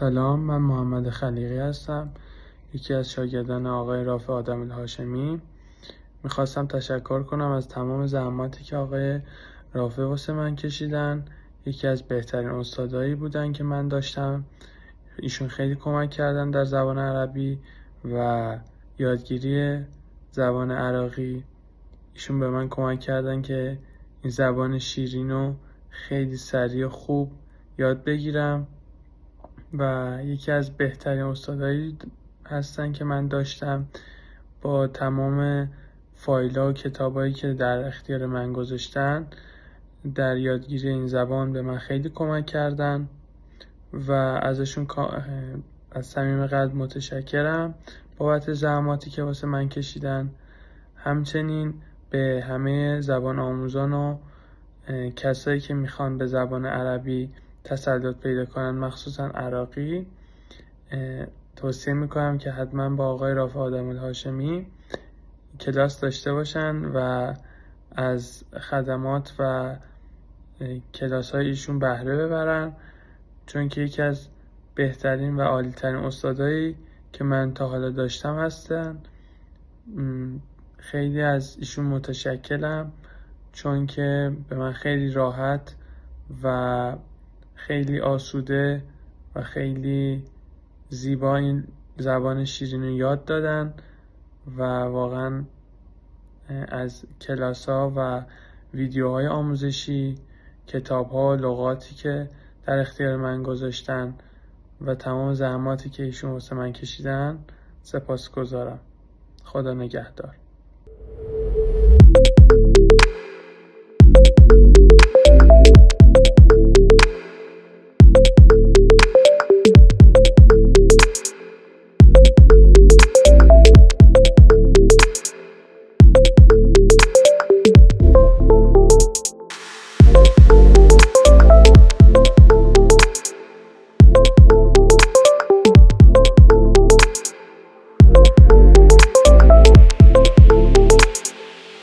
سلام من محمد خلیقی هستم یکی از شاگردان آقای رافع آدم الهاشمی. می‌خواستم تشکر کنم از تمام زحماتی که آقای رافع واسه من کشیدن. یکی از بهترین استادایی بودن که من داشتم. ایشون خیلی کمک کردن در زبان عربی و یادگیری زبان عراقی. ایشون به من کمک کردن که این زبان شیرین رو خیلی سریع و خوب یاد بگیرم. و یکی از بهترین استادایی هستن که من داشتم با تمام فایل ها و کتابایی که در اختیار من گذاشتن. در یادگیری این زبان به من خیلی کمک کردن و ازشون از صمیم قلب متشکرم. بابت زحماتی که واسه من کشیدن. همچنین به همه زبان آموزان و کسایی که می‌خوان به زبان عربی تسلط پیدا کنن مخصوصا عراقی توصیه می‌کنم که حتما با آقای رافع آدم الهاشمی کلاس داشته باشن و از خدمات و کلاس های ایشون بهره ببرن. چون که یکی از بهترین و عالیترین استادایی که من تا حالا داشتم هستن. خیلی از ایشون متشکلم. چون که به من خیلی راحت و خیلی آسوده و خیلی زیبا این زبان شیرین رو یاد دادن و واقعا از کلاس ها و ویدیوهای آموزشی کتاب ها و لغاتی که در اختیار من گذاشتن و تمام زحماتی که ایشون واسه من کشیدن سپاس گذارم خدا نگهدار.